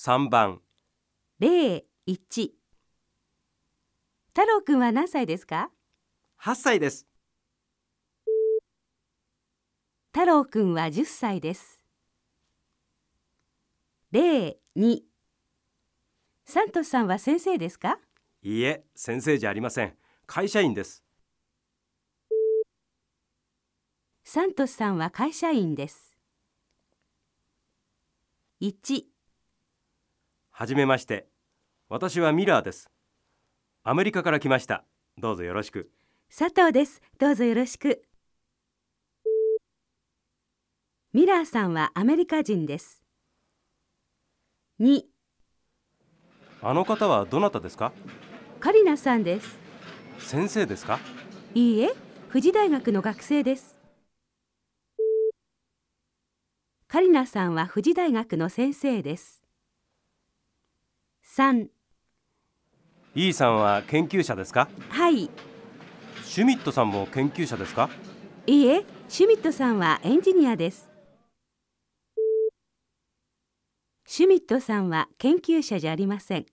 3番。01太郎くんは何歳ですか？8歳です。太郎くんは10歳です。02サントスさんは先生ですか？いいえ先生じゃありません。会社員です。サントスさんは会社員です。1はじめまして。私はミラーです。アメリカから来ました。どうぞよろしく。佐藤です。どうぞよろしく。ミラーさんはアメリカ人です。2あの方はどなたですか？カリナさんです。先生ですか？いいえ。富士大学の学生です。カリナさんは富士大学の先生です3イーさんは研究者ですか？はい。シュミットさんも研究者ですか？いいえシュミットさんはエンジニアです。シュミットさんは研究者じゃありません